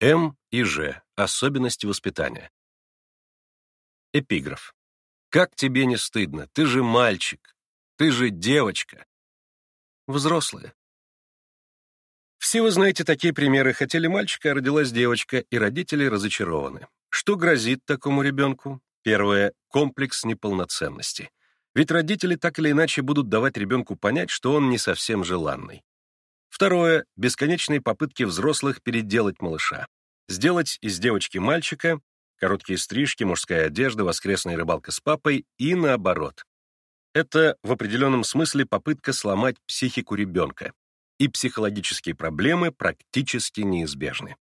М и Ж. Особенности воспитания. Эпиграф. Как тебе не стыдно? Ты же мальчик. Ты же девочка. Взрослые. Все вы знаете такие примеры. Хотели мальчика, а родилась девочка, и родители разочарованы. Что грозит такому ребенку? Первое — комплекс неполноценности. Ведь родители так или иначе будут давать ребенку понять, что он не совсем желанный. Второе — бесконечные попытки взрослых переделать малыша. Сделать из девочки мальчика, короткие стрижки, мужская одежда, воскресная рыбалка с папой и наоборот. Это в определенном смысле попытка сломать психику ребенка, и психологические проблемы практически неизбежны.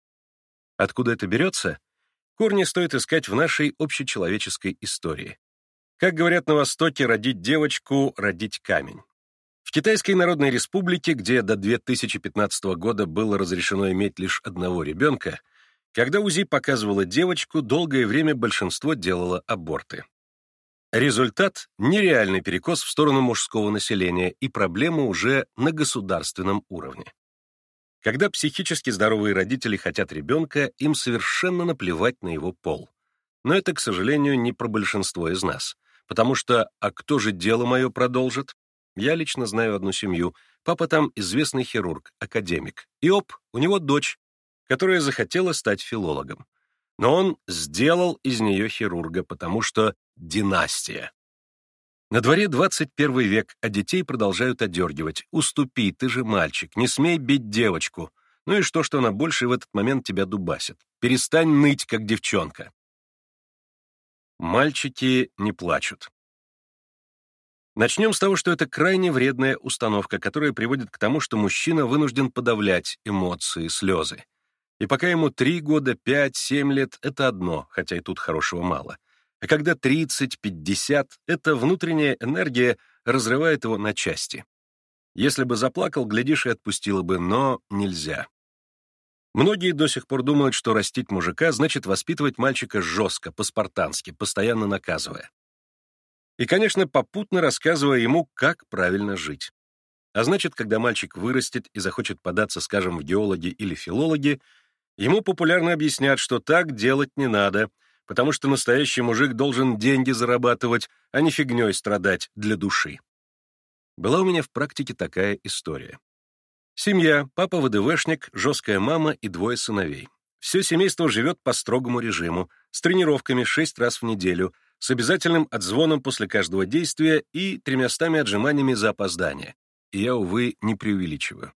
Откуда это берется? Корни стоит искать в нашей общечеловеческой истории. Как говорят на Востоке, родить девочку — родить камень. В Китайской Народной Республике, где до 2015 года было разрешено иметь лишь одного ребенка, когда УЗИ показывала девочку, долгое время большинство делало аборты. Результат — нереальный перекос в сторону мужского населения и проблема уже на государственном уровне. Когда психически здоровые родители хотят ребенка, им совершенно наплевать на его пол. Но это, к сожалению, не про большинство из нас. Потому что «а кто же дело мое продолжит?» Я лично знаю одну семью. Папа там известный хирург, академик. И оп, у него дочь, которая захотела стать филологом. Но он сделал из нее хирурга, потому что династия. На дворе 21 век, а детей продолжают одергивать. «Уступи, ты же мальчик, не смей бить девочку». Ну и что, что она больше в этот момент тебя дубасит? Перестань ныть, как девчонка. Мальчики не плачут. Начнем с того, что это крайне вредная установка, которая приводит к тому, что мужчина вынужден подавлять эмоции, слезы. И пока ему 3 года, 5, 7 лет — это одно, хотя и тут хорошего мало. А когда 30, 50, эта внутренняя энергия разрывает его на части. Если бы заплакал, глядишь, и отпустила бы, но нельзя. Многие до сих пор думают, что растить мужика значит воспитывать мальчика жестко, по-спартански, постоянно наказывая. И, конечно, попутно рассказывая ему, как правильно жить. А значит, когда мальчик вырастет и захочет податься, скажем, в геологи или филологи, ему популярно объяснят, что так делать не надо, потому что настоящий мужик должен деньги зарабатывать, а не фигней страдать для души. Была у меня в практике такая история. Семья, папа ВДВшник, жесткая мама и двое сыновей. Все семейство живет по строгому режиму, с тренировками шесть раз в неделю, с обязательным отзвоном после каждого действия и тремястами отжиманиями за опоздание. И я, увы, не преувеличиваю.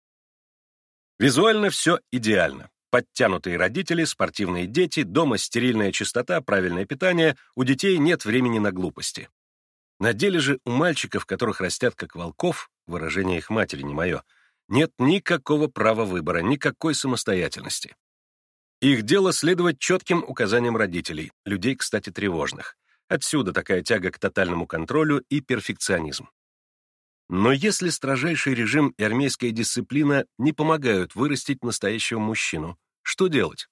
Визуально все идеально. Подтянутые родители, спортивные дети, дома стерильная чистота, правильное питание, у детей нет времени на глупости. На деле же у мальчиков, которых растят как волков, выражение их матери не мое, нет никакого права выбора, никакой самостоятельности. Их дело следовать четким указаниям родителей, людей, кстати, тревожных. Отсюда такая тяга к тотальному контролю и перфекционизм. Но если строжайший режим и армейская дисциплина не помогают вырастить настоящего мужчину, что делать?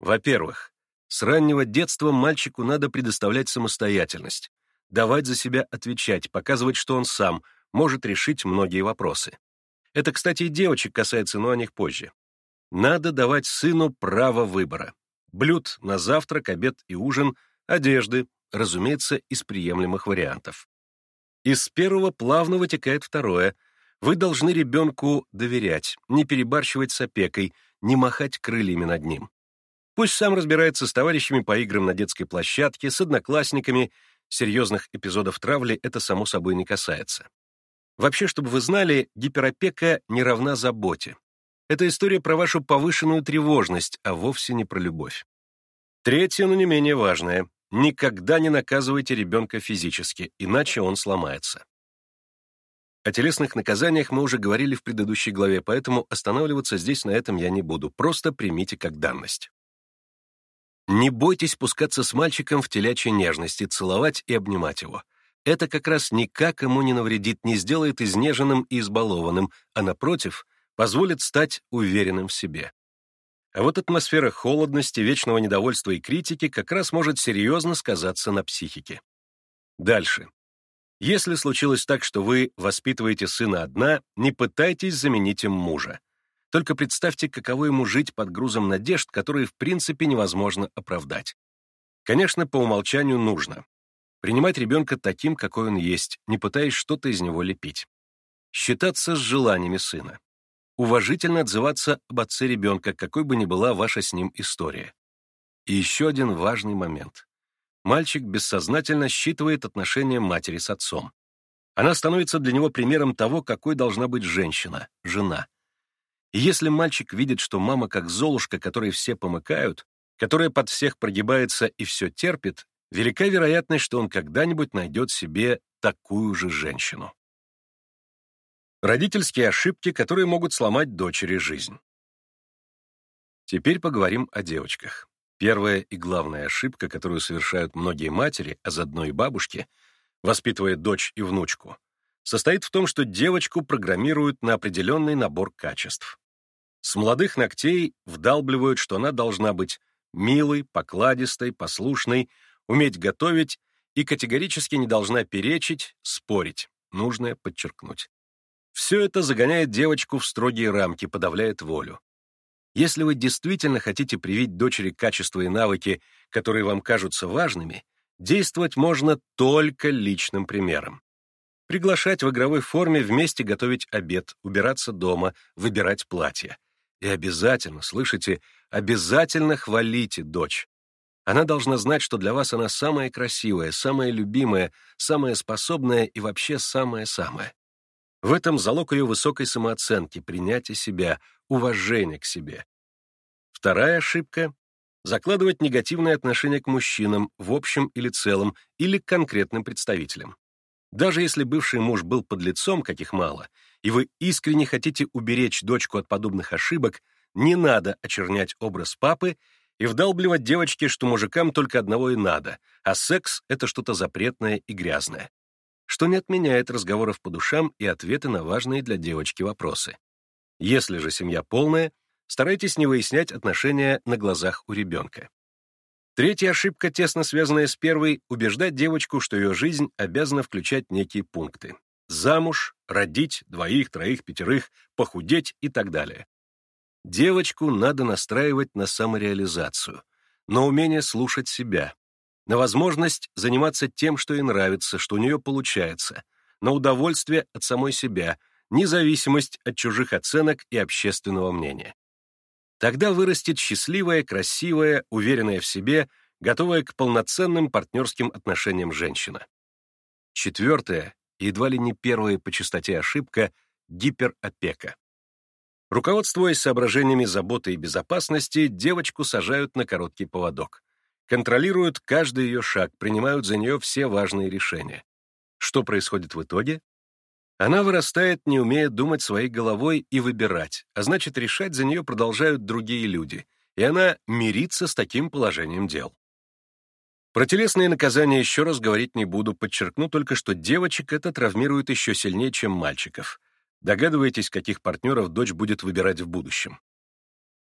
Во-первых, с раннего детства мальчику надо предоставлять самостоятельность, давать за себя отвечать, показывать, что он сам может решить многие вопросы. Это, кстати, и девочек касается, но о них позже. Надо давать сыну право выбора. Блюд на завтрак, обед и ужин, одежды, разумеется, из приемлемых вариантов. Из первого плавно вытекает второе. Вы должны ребенку доверять, не перебарщивать с опекой, не махать крыльями над ним. Пусть сам разбирается с товарищами по играм на детской площадке, с одноклассниками, серьезных эпизодов травли это само собой не касается. Вообще, чтобы вы знали, гиперопека не равна заботе. Это история про вашу повышенную тревожность, а вовсе не про любовь. Третье, но не менее важное. Никогда не наказывайте ребенка физически, иначе он сломается. О телесных наказаниях мы уже говорили в предыдущей главе, поэтому останавливаться здесь на этом я не буду, просто примите как данность. Не бойтесь спускаться с мальчиком в телячьей нежности, целовать и обнимать его это как раз никак ему не навредит, не сделает изнеженным и избалованным, а, напротив, позволит стать уверенным в себе. А вот атмосфера холодности, вечного недовольства и критики как раз может серьезно сказаться на психике. Дальше. Если случилось так, что вы воспитываете сына одна, не пытайтесь заменить им мужа. Только представьте, каково ему жить под грузом надежд, которые в принципе невозможно оправдать. Конечно, по умолчанию нужно. Принимать ребенка таким, какой он есть, не пытаясь что-то из него лепить. Считаться с желаниями сына. Уважительно отзываться об отце ребенка, какой бы ни была ваша с ним история. И еще один важный момент. Мальчик бессознательно считывает отношения матери с отцом. Она становится для него примером того, какой должна быть женщина, жена. И если мальчик видит, что мама как золушка, которой все помыкают, которая под всех прогибается и все терпит, велика вероятность, что он когда-нибудь найдет себе такую же женщину. Родительские ошибки, которые могут сломать дочери жизнь. Теперь поговорим о девочках. Первая и главная ошибка, которую совершают многие матери, а заодно и бабушки, воспитывая дочь и внучку, состоит в том, что девочку программируют на определенный набор качеств. С молодых ногтей вдалбливают, что она должна быть милой, покладистой, послушной, уметь готовить и категорически не должна перечить, спорить, нужное подчеркнуть. Все это загоняет девочку в строгие рамки, подавляет волю. Если вы действительно хотите привить дочери качества и навыки, которые вам кажутся важными, действовать можно только личным примером. Приглашать в игровой форме вместе готовить обед, убираться дома, выбирать платье. И обязательно, слышите, обязательно хвалите дочь. Она должна знать, что для вас она самая красивая, самая любимая, самая способная и вообще самая-самая. В этом залог ее высокой самооценки, принятия себя, уважения к себе. Вторая ошибка — закладывать негативное отношение к мужчинам в общем или целом или к конкретным представителям. Даже если бывший муж был подлецом, каких мало, и вы искренне хотите уберечь дочку от подобных ошибок, не надо очернять образ папы и вдалбливать девочке, что мужикам только одного и надо, а секс — это что-то запретное и грязное что не отменяет разговоров по душам и ответы на важные для девочки вопросы. Если же семья полная, старайтесь не выяснять отношения на глазах у ребенка. Третья ошибка, тесно связанная с первой, убеждать девочку, что ее жизнь обязана включать некие пункты. Замуж, родить, двоих, троих, пятерых, похудеть и так далее. Девочку надо настраивать на самореализацию, на умение слушать себя, на возможность заниматься тем, что ей нравится, что у нее получается, на удовольствие от самой себя, независимость от чужих оценок и общественного мнения. Тогда вырастет счастливая, красивая, уверенная в себе, готовая к полноценным партнерским отношениям женщина. Четвертое, едва ли не первая по частоте ошибка — гиперопека. Руководствуясь соображениями заботы и безопасности, девочку сажают на короткий поводок контролируют каждый ее шаг, принимают за нее все важные решения. Что происходит в итоге? Она вырастает, не умея думать своей головой и выбирать, а значит, решать за нее продолжают другие люди, и она мирится с таким положением дел. Про телесные наказания еще раз говорить не буду, подчеркну только, что девочек это травмирует еще сильнее, чем мальчиков. Догадываетесь, каких партнеров дочь будет выбирать в будущем.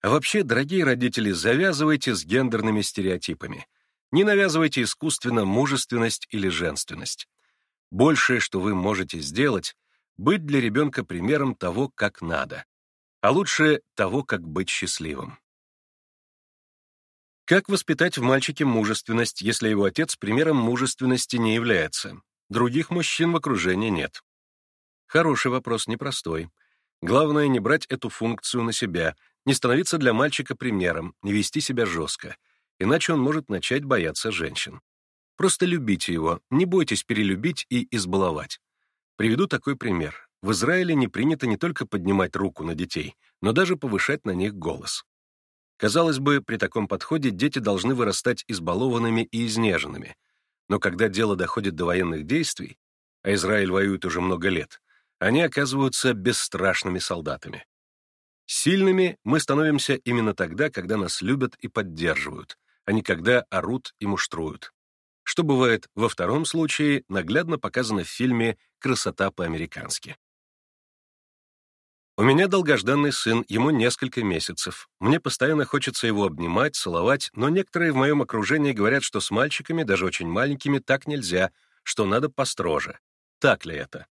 А вообще, дорогие родители, завязывайте с гендерными стереотипами. Не навязывайте искусственно мужественность или женственность. Большее, что вы можете сделать, быть для ребенка примером того, как надо. А лучше того, как быть счастливым. Как воспитать в мальчике мужественность, если его отец примером мужественности не является? Других мужчин в окружении нет. Хороший вопрос, непростой. Главное не брать эту функцию на себя, не становиться для мальчика примером, не вести себя жестко, иначе он может начать бояться женщин. Просто любите его, не бойтесь перелюбить и избаловать. Приведу такой пример. В Израиле не принято не только поднимать руку на детей, но даже повышать на них голос. Казалось бы, при таком подходе дети должны вырастать избалованными и изнеженными. Но когда дело доходит до военных действий, а Израиль воюет уже много лет, они оказываются бесстрашными солдатами. Сильными мы становимся именно тогда, когда нас любят и поддерживают, а не когда орут и муштруют. Что бывает во втором случае, наглядно показано в фильме «Красота по-американски». У меня долгожданный сын, ему несколько месяцев. Мне постоянно хочется его обнимать, целовать, но некоторые в моем окружении говорят, что с мальчиками, даже очень маленькими, так нельзя, что надо построже. Так ли это?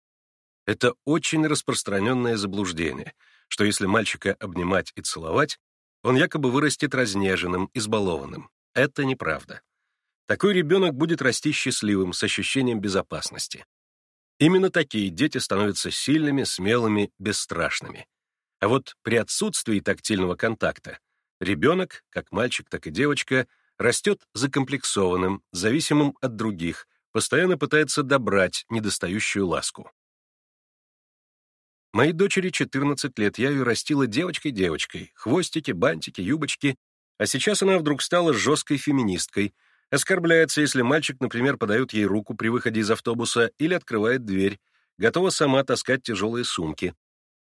Это очень распространенное заблуждение — что если мальчика обнимать и целовать, он якобы вырастет разнеженным, избалованным. Это неправда. Такой ребенок будет расти счастливым, с ощущением безопасности. Именно такие дети становятся сильными, смелыми, бесстрашными. А вот при отсутствии тактильного контакта ребенок, как мальчик, так и девочка, растет закомплексованным, зависимым от других, постоянно пытается добрать недостающую ласку. Моей дочери 14 лет, я ее растила девочкой-девочкой, хвостики, бантики, юбочки, а сейчас она вдруг стала жесткой феминисткой, оскорбляется, если мальчик, например, подает ей руку при выходе из автобуса или открывает дверь, готова сама таскать тяжелые сумки.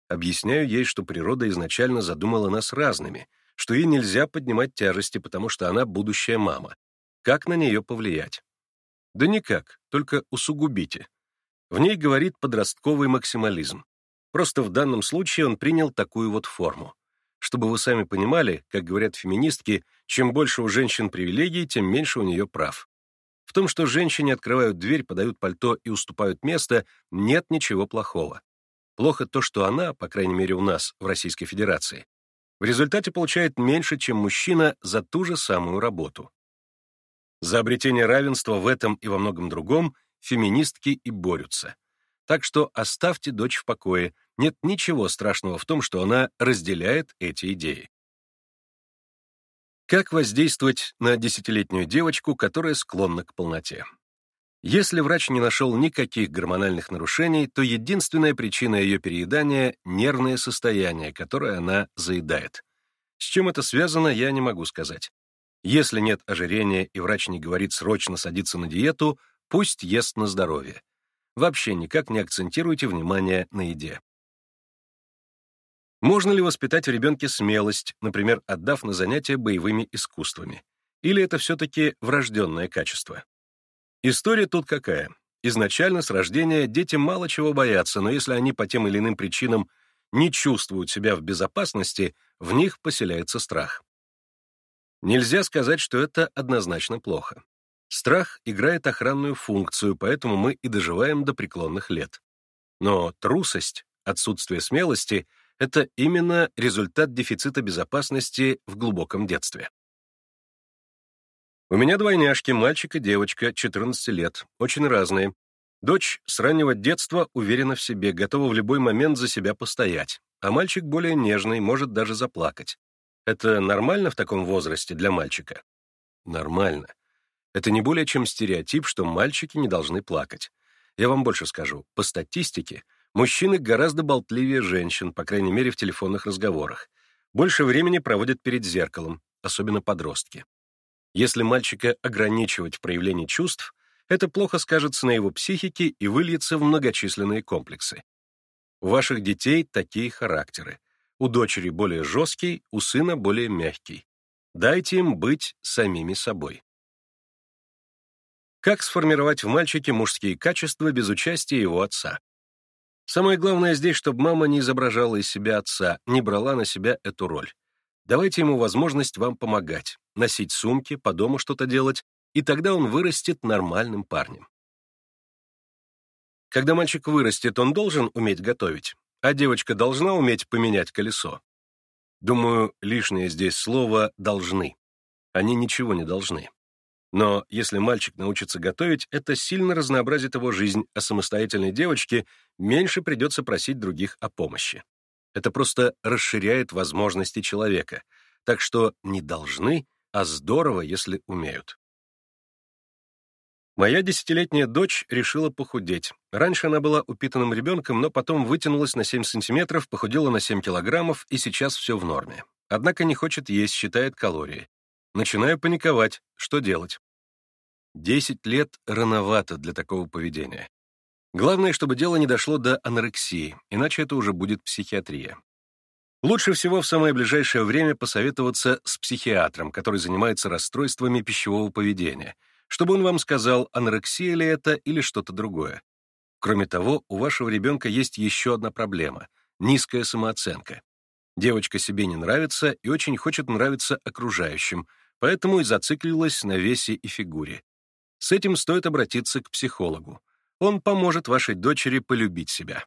Объясняю ей, что природа изначально задумала нас разными, что ей нельзя поднимать тяжести, потому что она будущая мама. Как на нее повлиять? Да никак, только усугубите. В ней говорит подростковый максимализм. Просто в данном случае он принял такую вот форму. Чтобы вы сами понимали, как говорят феминистки, чем больше у женщин привилегий, тем меньше у нее прав. В том, что женщине открывают дверь, подают пальто и уступают место, нет ничего плохого. Плохо то, что она, по крайней мере у нас, в Российской Федерации, в результате получает меньше, чем мужчина за ту же самую работу. За обретение равенства в этом и во многом другом феминистки и борются. Так что оставьте дочь в покое, нет ничего страшного в том, что она разделяет эти идеи. Как воздействовать на десятилетнюю девочку, которая склонна к полноте? Если врач не нашел никаких гормональных нарушений, то единственная причина ее переедания — нервное состояние, которое она заедает. С чем это связано, я не могу сказать. Если нет ожирения и врач не говорит срочно садиться на диету, пусть ест на здоровье. Вообще никак не акцентируйте внимание на еде. Можно ли воспитать в ребенке смелость, например, отдав на занятия боевыми искусствами? Или это все-таки врожденное качество? История тут какая? Изначально с рождения дети мало чего боятся, но если они по тем или иным причинам не чувствуют себя в безопасности, в них поселяется страх. Нельзя сказать, что это однозначно плохо. Страх играет охранную функцию, поэтому мы и доживаем до преклонных лет. Но трусость, отсутствие смелости — это именно результат дефицита безопасности в глубоком детстве. У меня двойняшки, мальчик и девочка, 14 лет, очень разные. Дочь с раннего детства уверена в себе, готова в любой момент за себя постоять, а мальчик более нежный, может даже заплакать. Это нормально в таком возрасте для мальчика? Нормально. Это не более чем стереотип, что мальчики не должны плакать. Я вам больше скажу. По статистике, мужчины гораздо болтливее женщин, по крайней мере, в телефонных разговорах. Больше времени проводят перед зеркалом, особенно подростки. Если мальчика ограничивать в проявлении чувств, это плохо скажется на его психике и выльется в многочисленные комплексы. У ваших детей такие характеры. У дочери более жесткий, у сына более мягкий. Дайте им быть самими собой. Как сформировать в мальчике мужские качества без участия его отца? Самое главное здесь, чтобы мама не изображала из себя отца, не брала на себя эту роль. Давайте ему возможность вам помогать, носить сумки, по дому что-то делать, и тогда он вырастет нормальным парнем. Когда мальчик вырастет, он должен уметь готовить, а девочка должна уметь поменять колесо. Думаю, лишнее здесь слово «должны». Они ничего не должны. Но если мальчик научится готовить, это сильно разнообразит его жизнь, а самостоятельной девочке меньше придется просить других о помощи. Это просто расширяет возможности человека. Так что не должны, а здорово, если умеют. Моя десятилетняя дочь решила похудеть. Раньше она была упитанным ребенком, но потом вытянулась на 7 сантиметров, похудела на 7 килограммов, и сейчас все в норме. Однако не хочет есть, считает калории. Начинаю паниковать. Что делать? Десять лет рановато для такого поведения. Главное, чтобы дело не дошло до анорексии, иначе это уже будет психиатрия. Лучше всего в самое ближайшее время посоветоваться с психиатром, который занимается расстройствами пищевого поведения, чтобы он вам сказал, анорексия ли это или что-то другое. Кроме того, у вашего ребенка есть еще одна проблема — низкая самооценка. Девочка себе не нравится и очень хочет нравиться окружающим, поэтому и зациклилась на весе и фигуре. С этим стоит обратиться к психологу. Он поможет вашей дочери полюбить себя.